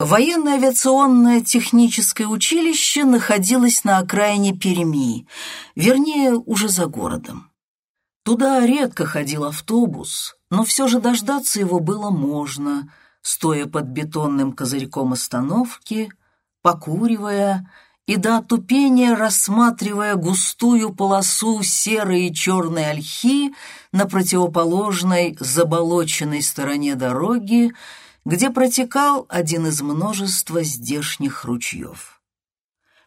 Военное авиационное техническое училище находилось на окраине Перми, вернее, уже за городом. Туда редко ходил автобус, но все же дождаться его было можно, стоя под бетонным козырьком остановки, покуривая и до отупения рассматривая густую полосу серой и черной ольхи на противоположной заболоченной стороне дороги, где протекал один из множества здешних ручьев.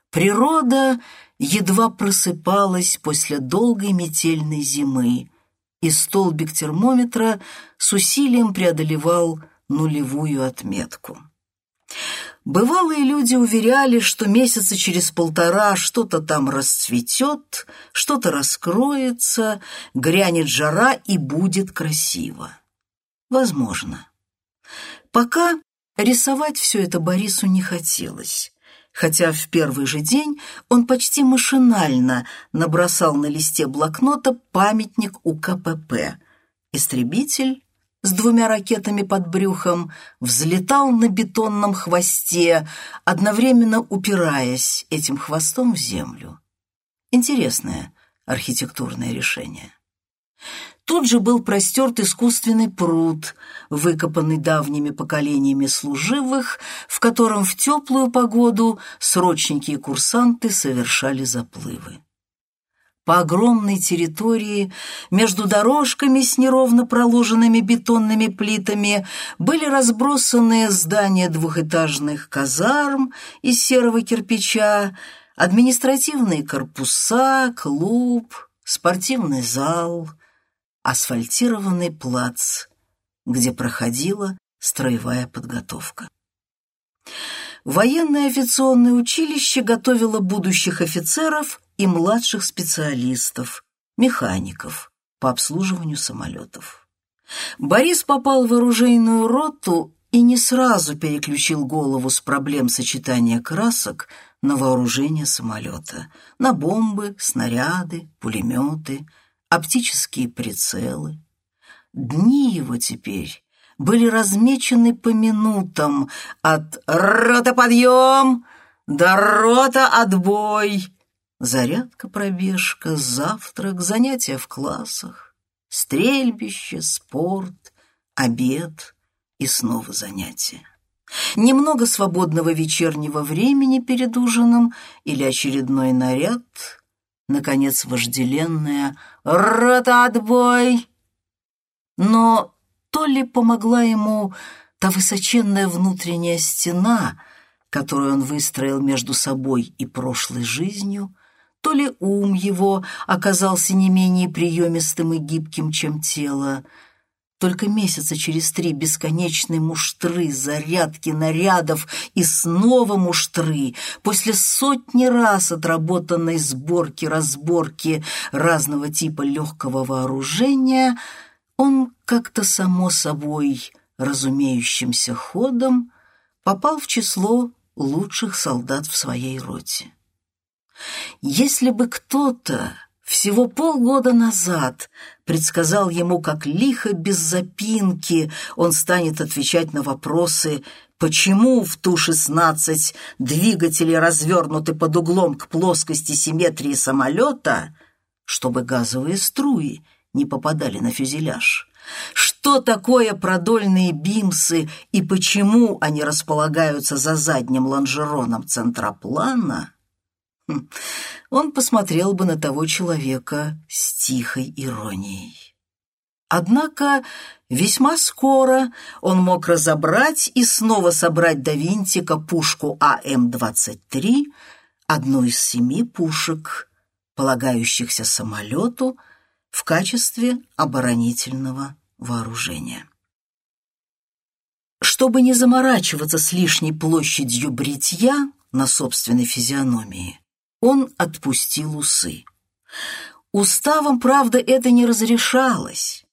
Природа едва просыпалась после долгой метельной зимы, и столбик термометра с усилием преодолевал нулевую отметку. Бывалые люди уверяли, что месяца через полтора что-то там расцветет, что-то раскроется, грянет жара и будет красиво. Возможно. Пока рисовать все это Борису не хотелось, хотя в первый же день он почти машинально набросал на листе блокнота памятник УКПП. Истребитель с двумя ракетами под брюхом взлетал на бетонном хвосте, одновременно упираясь этим хвостом в землю. Интересное архитектурное решение. Тут же был простерт искусственный пруд, выкопанный давними поколениями служивых, в котором в теплую погоду срочники и курсанты совершали заплывы. По огромной территории, между дорожками с неровно проложенными бетонными плитами, были разбросаны здания двухэтажных казарм из серого кирпича, административные корпуса, клуб, спортивный зал — асфальтированный плац, где проходила строевая подготовка. Военное авиационное училище готовило будущих офицеров и младших специалистов, механиков по обслуживанию самолетов. Борис попал в оружейную роту и не сразу переключил голову с проблем сочетания красок на вооружение самолета, на бомбы, снаряды, пулеметы – оптические прицелы. Дни его теперь были размечены по минутам от «рота подъем» до «рота отбой». Зарядка, пробежка, завтрак, занятия в классах, стрельбище, спорт, обед и снова занятия. Немного свободного вечернего времени перед ужином или очередной наряд — наконец, вожделенная «Рота, отбой!». Но то ли помогла ему та высоченная внутренняя стена, которую он выстроил между собой и прошлой жизнью, то ли ум его оказался не менее приемистым и гибким, чем тело, только месяца через три бесконечные муштры, зарядки нарядов и снова муштры, после сотни раз отработанной сборки, разборки разного типа легкого вооружения, он как-то само собой разумеющимся ходом попал в число лучших солдат в своей роте. Если бы кто-то всего полгода назад предсказал ему, как лихо без запинки он станет отвечать на вопросы почему в Ту-16 двигатели развернуты под углом к плоскости симметрии самолета, чтобы газовые струи не попадали на фюзеляж. Что такое продольные бимсы и почему они располагаются за задним лонжероном центроплана, он посмотрел бы на того человека с тихой иронией. Однако весьма скоро он мог разобрать и снова собрать до винтика пушку АМ-23, одну из семи пушек, полагающихся самолету в качестве оборонительного вооружения. Чтобы не заморачиваться с лишней площадью бритья на собственной физиономии, он отпустил усы. Уставом, правда, это не разрешалось.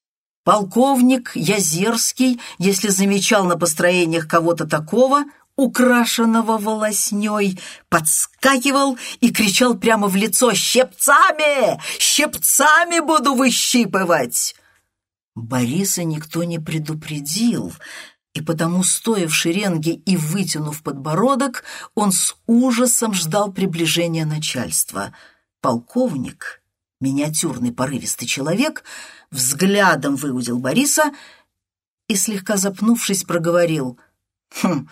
Полковник Язерский, если замечал на построениях кого-то такого, украшенного волосней, подскакивал и кричал прямо в лицо «Щипцами! Щипцами буду выщипывать!» Бориса никто не предупредил, И потому, стоя в шеренге и вытянув подбородок, он с ужасом ждал приближения начальства. Полковник, миниатюрный порывистый человек, взглядом выудил Бориса и, слегка запнувшись, проговорил. «Хм,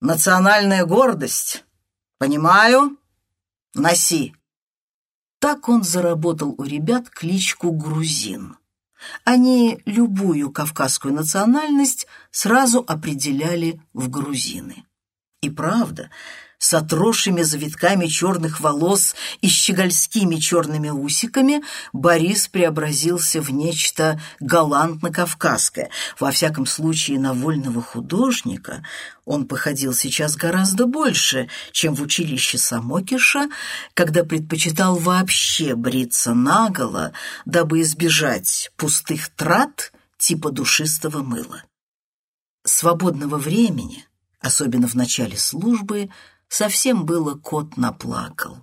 национальная гордость. Понимаю. Носи». Так он заработал у ребят кличку «Грузин». Они любую кавказскую национальность сразу определяли в грузины. И правда, с отросшими завитками черных волос и щегольскими черными усиками Борис преобразился в нечто галантно-кавказское. Во всяком случае, на вольного художника он походил сейчас гораздо больше, чем в училище Самокиша, когда предпочитал вообще бриться наголо, дабы избежать пустых трат типа душистого мыла. Свободного времени, особенно в начале службы, Совсем было кот наплакал.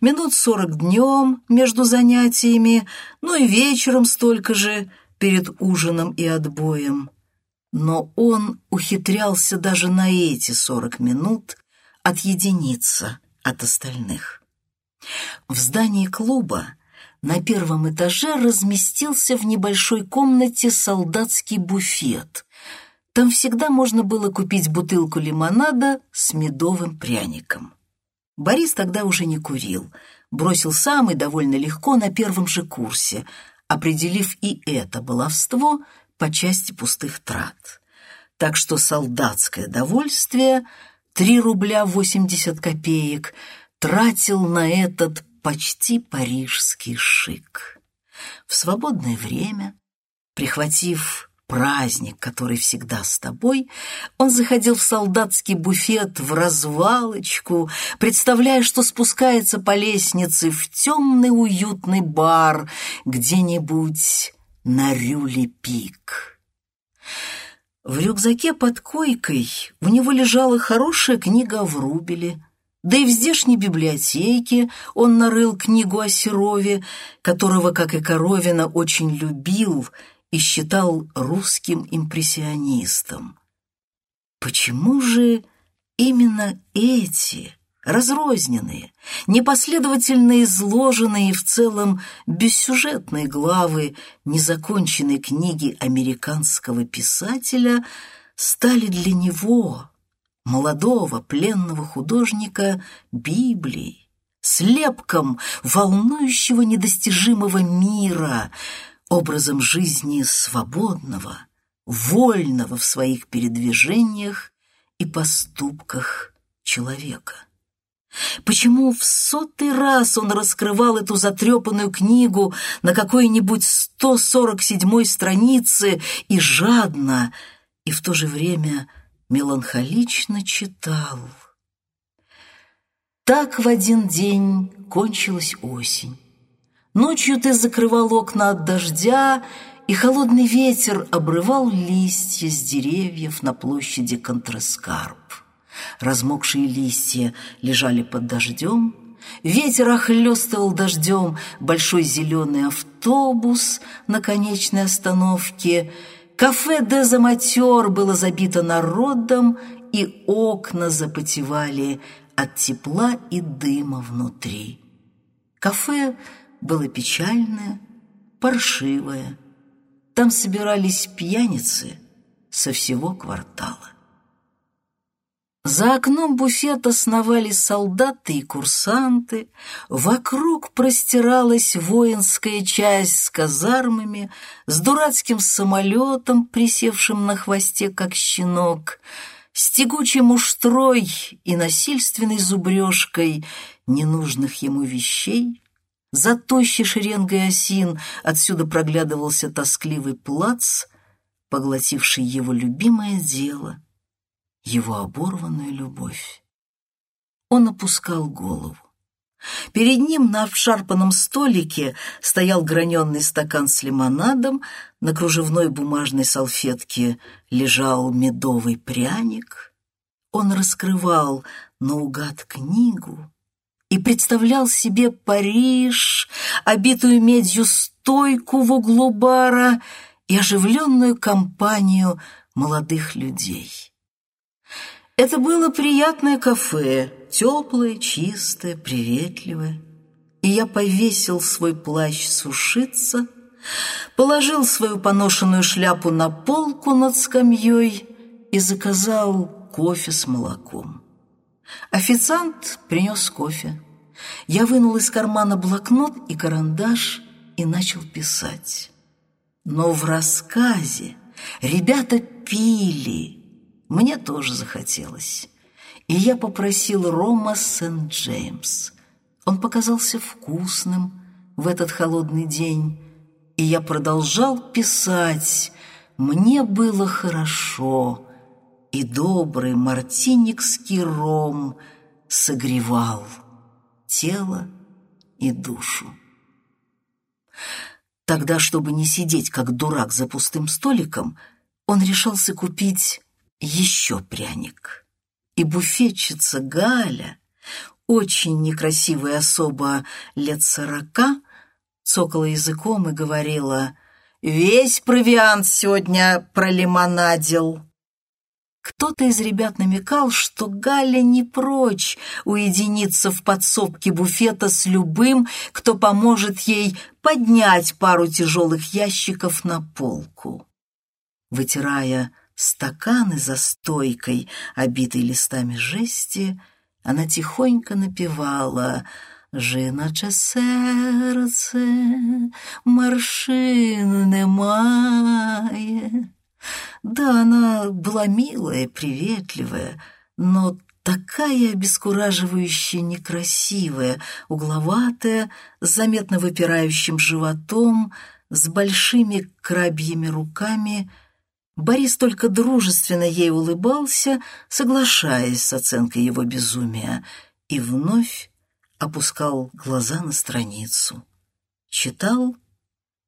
Минут сорок днем между занятиями, ну и вечером столько же перед ужином и отбоем. Но он ухитрялся даже на эти сорок минут отъединиться от остальных. В здании клуба на первом этаже разместился в небольшой комнате солдатский буфет, там всегда можно было купить бутылку лимонада с медовым пряником. Борис тогда уже не курил, бросил сам и довольно легко на первом же курсе, определив и это баловство по части пустых трат. Так что солдатское довольствие, 3 рубля 80 копеек, тратил на этот почти парижский шик. В свободное время, прихватив праздник, который всегда с тобой, он заходил в солдатский буфет в развалочку, представляя, что спускается по лестнице в темный уютный бар где-нибудь на Рюле-Пик. В рюкзаке под койкой у него лежала хорошая книга в Врубеле, да и в здешней библиотеке он нарыл книгу о Серове, которого, как и Коровина, очень любил — и считал русским импрессионистом. Почему же именно эти разрозненные, непоследовательно изложенные и в целом бессюжетные главы незаконченной книги американского писателя стали для него, молодого пленного художника, Библией, слепком волнующего недостижимого мира — образом жизни свободного, вольного в своих передвижениях и поступках человека. Почему в сотый раз он раскрывал эту затрепанную книгу на какой-нибудь 147-й странице и жадно, и в то же время меланхолично читал? Так в один день кончилась осень. Ночью ты закрывал окна от дождя, и холодный ветер обрывал листья с деревьев на площади Контрескарп. Размокшие листья лежали под дождем, ветер охлестывал дождем большой зеленый автобус на конечной остановке, кафе «Дезаматер» было забито народом, и окна запотевали от тепла и дыма внутри. Кафе было печальное, паршивое. Там собирались пьяницы со всего квартала. За окном буфета сновали солдаты и курсанты, вокруг простиралась воинская часть с казармами, с дурацким самолетом, присевшим на хвосте, как щенок, с тягучей муштрой и насильственной зубрежкой ненужных ему вещей, за тощей шеренгой осин отсюда проглядывался тоскливый плац, поглотивший его любимое дело, его оборванную любовь. Он опускал голову. Перед ним на обшарпанном столике стоял граненый стакан с лимонадом, на кружевной бумажной салфетке лежал медовый пряник. Он раскрывал наугад книгу, и представлял себе Париж, обитую медью стойку в углу бара и оживленную компанию молодых людей. Это было приятное кафе, теплое, чистое, приветливое. И я повесил свой плащ сушиться, положил свою поношенную шляпу на полку над скамьей и заказал кофе с молоком. Официант принес кофе. Я вынул из кармана блокнот и карандаш и начал писать. Но в рассказе ребята пили. Мне тоже захотелось. И я попросил Рома Сент-Джеймс. Он показался вкусным в этот холодный день. И я продолжал писать. Мне было хорошо. И добрый мартиникский ром согревал тело и душу. Тогда, чтобы не сидеть как дурак за пустым столиком, он решился купить еще пряник. И буфетчица Галя, очень некрасивая особа лет сорока, цокала языком и говорила «Весь провиант сегодня пролимонадил». Кто-то из ребят намекал, что Галя не прочь уединиться в подсобке буфета с любым, кто поможет ей поднять пару тяжелых ящиков на полку. Вытирая стаканы за стойкой, обитой листами жести, она тихонько напевала «Жіноче серце маршин немає». Да, она была милая, приветливая, но такая обескураживающая некрасивая, угловатая, с заметно выпирающим животом, с большими крабьими руками. Борис только дружественно ей улыбался, соглашаясь с оценкой его безумия, и вновь опускал глаза на страницу, читал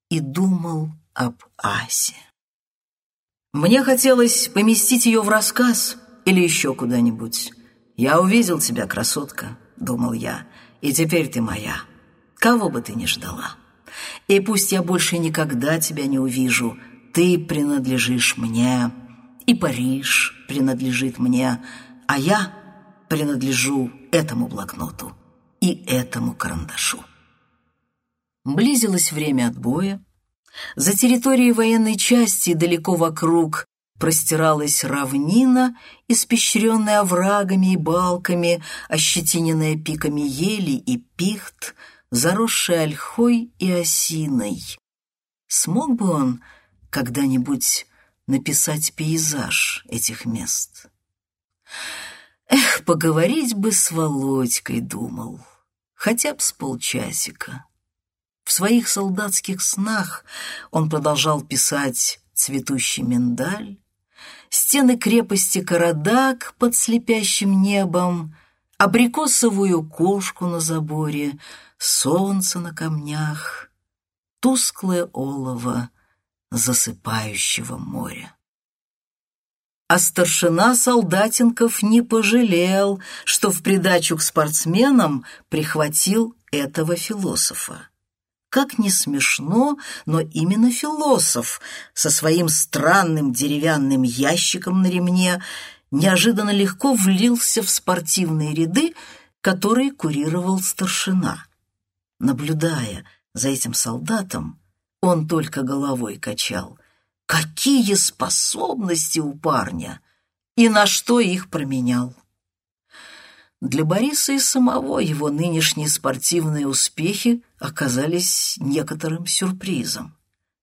и думал об Асе. Мне хотелось поместить ее в рассказ или еще куда-нибудь. «Я увидел тебя, красотка», — думал я, — «и теперь ты моя, кого бы ты ни ждала. И пусть я больше никогда тебя не увижу, ты принадлежишь мне, и Париж принадлежит мне, а я принадлежу этому блокноту и этому карандашу». Близилось время отбоя, за территорией военной части далеко вокруг простиралась равнина, испещренная оврагами и балками, ощетиненная пиками ели и пихт, заросшая ольхой и осиной. Смог бы он когда-нибудь написать пейзаж этих мест? Эх, поговорить бы с Володькой, думал, хотя бы с полчасика. В своих солдатских снах он продолжал писать «Цветущий миндаль», стены крепости Карадак под слепящим небом, абрикосовую кошку на заборе, солнце на камнях, тусклое олово засыпающего моря. А старшина Солдатенков не пожалел, что в придачу к спортсменам прихватил этого философа. Как не смешно, но именно философ со своим странным деревянным ящиком на ремне неожиданно легко влился в спортивные ряды, которые курировал старшина. Наблюдая за этим солдатом, он только головой качал. Какие способности у парня! И на что их променял? Для Бориса и самого его нынешние спортивные успехи оказались некоторым сюрпризом.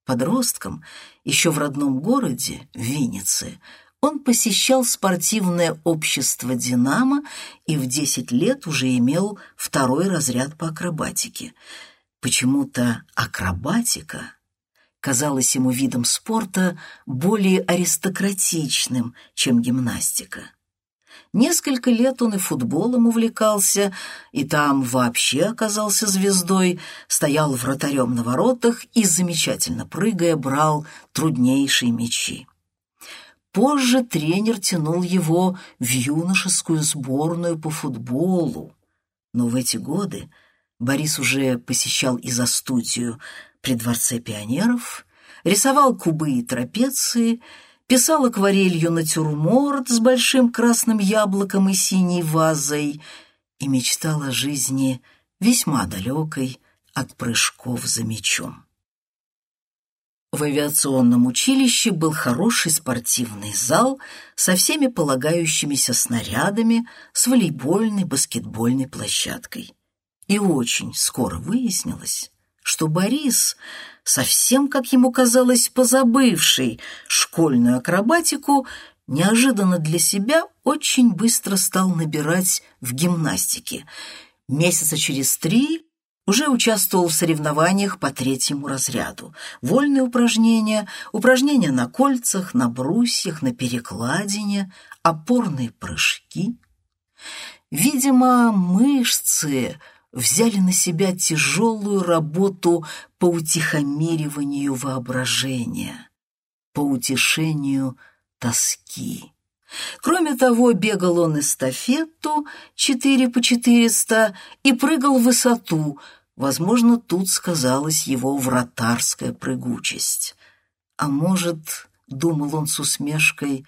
Подростком, еще в родном городе, Виннице, он посещал спортивное общество «Динамо» и в 10 лет уже имел второй разряд по акробатике. Почему-то акробатика казалась ему видом спорта более аристократичным, чем гимнастика. Несколько лет он и футболом увлекался, и там вообще оказался звездой, стоял вратарем на воротах и, замечательно прыгая, брал труднейшие мячи. Позже тренер тянул его в юношескую сборную по футболу. Но в эти годы Борис уже посещал и за студию при Дворце пионеров, рисовал кубы и трапеции, писал акварелью натюрморт с большим красным яблоком и синей вазой и мечтал о жизни весьма далекой от прыжков за мечом. В авиационном училище был хороший спортивный зал со всеми полагающимися снарядами, с волейбольной, баскетбольной площадкой. И очень скоро выяснилось, что Борис, совсем, как ему казалось, позабывший школьную акробатику, неожиданно для себя очень быстро стал набирать в гимнастике. Месяца через три уже участвовал в соревнованиях по третьему разряду. Вольные упражнения, упражнения на кольцах, на брусьях, на перекладине, опорные прыжки. Видимо, мышцы взяли на себя тяжелую работу по утихомириванию воображения, по утешению тоски. Кроме того, бегал он эстафету 4 по 400 и прыгал в высоту. Возможно, тут сказалась его вратарская прыгучесть. А может, думал он с усмешкой,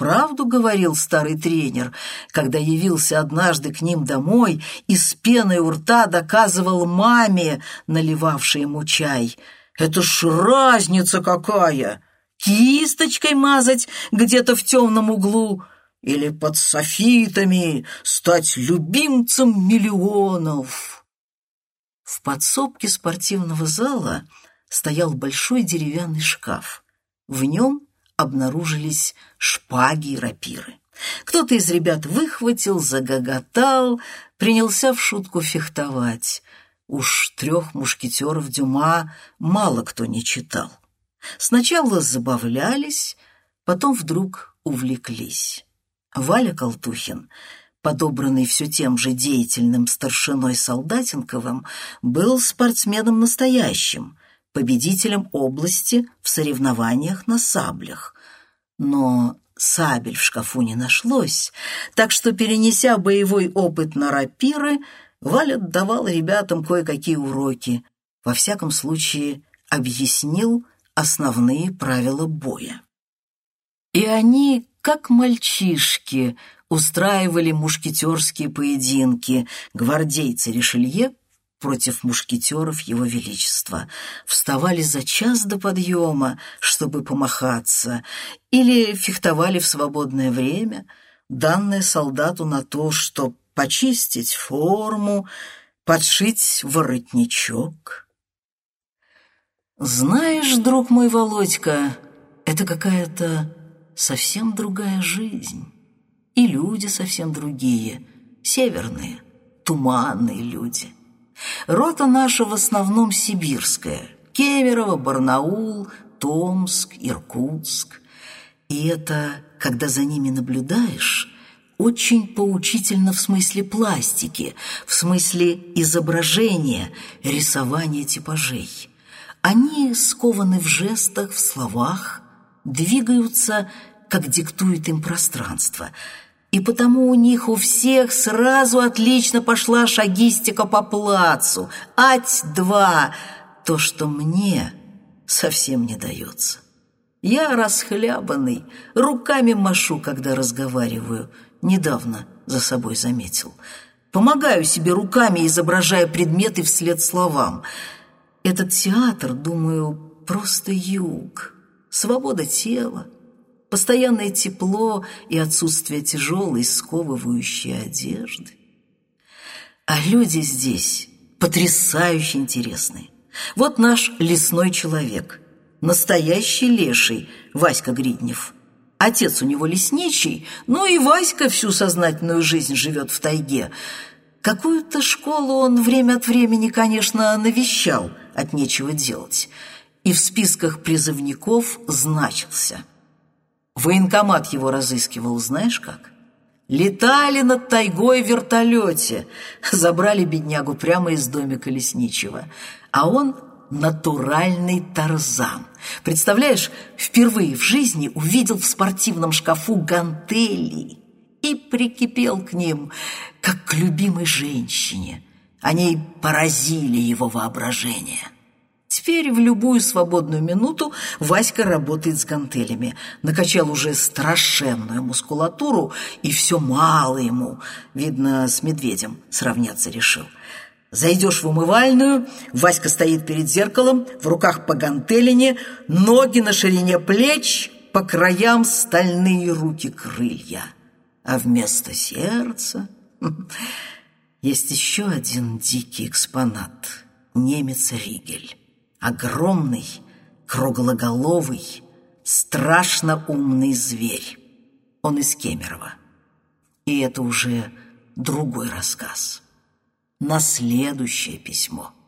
правду говорил старый тренер, когда явился однажды к ним домой и с пеной у рта доказывал маме, наливавшей ему чай. «Это ж разница какая! Кисточкой мазать где-то в темном углу!» или под софитами стать любимцем миллионов. В подсобке спортивного зала стоял большой деревянный шкаф. В нем обнаружились шпаги и рапиры. Кто-то из ребят выхватил, загоготал, принялся в шутку фехтовать. Уж трех мушкетеров Дюма мало кто не читал. Сначала забавлялись, потом вдруг увлеклись. Валя Колтухин, подобранный все тем же деятельным старшиной Солдатенковым, был спортсменом настоящим, победителем области в соревнованиях на саблях. Но сабель в шкафу не нашлось, так что, перенеся боевой опыт на рапиры, Валя давал ребятам кое-какие уроки, во всяком случае объяснил основные правила боя. И они, как мальчишки, устраивали мушкетерские поединки, гвардейцы Ришелье против мушкетеров Его Величества, вставали за час до подъема, чтобы помахаться, или фехтовали в свободное время, данное солдату на то, чтобы почистить форму, подшить воротничок. «Знаешь, друг мой Володька, это какая-то совсем другая жизнь, и люди совсем другие, северные, туманные люди». Рота наша в основном сибирская. Кемерово, Барнаул, Томск, Иркутск. И это, когда за ними наблюдаешь, очень поучительно в смысле пластики, в смысле изображения, рисования типажей. Они скованы в жестах, в словах, двигаются, как диктует им пространство – и потому у них у всех сразу отлично пошла шагистика по плацу. Ать-два, то, что мне совсем не дается. Я расхлябанный, руками машу, когда разговариваю. Недавно за собой заметил. Помогаю себе руками, изображая предметы вслед словам. Этот театр, думаю, просто юг. Свобода тела, постоянное тепло и отсутствие тяжелой, сковывающей одежды. А люди здесь потрясающе интересные. Вот наш лесной человек, настоящий леший Васька Гриднев. Отец у него лесничий, ну и Васька всю сознательную жизнь живет в тайге. Какую-то школу он время от времени, конечно, навещал, от нечего делать, и в списках призывников значился – Военкомат его разыскивал, знаешь как? Летали над тайгой в вертолете, забрали беднягу прямо из домика лесничего. А он натуральный тарзан. Представляешь, впервые в жизни увидел в спортивном шкафу гантели и прикипел к ним, как к любимой женщине. Они поразили его воображение. Теперь в любую свободную минуту Васька работает с гантелями. Накачал уже страшенную мускулатуру, и все мало ему. Видно, с медведем сравняться решил. Зайдешь в умывальную, Васька стоит перед зеркалом, в руках по гантелине, ноги на ширине плеч, по краям стальные руки-крылья. А вместо сердца есть еще один дикий экспонат — немец Ригель. Огромный, круглоголовый, страшно умный зверь. Он из Кемерово. И это уже другой рассказ. На следующее письмо –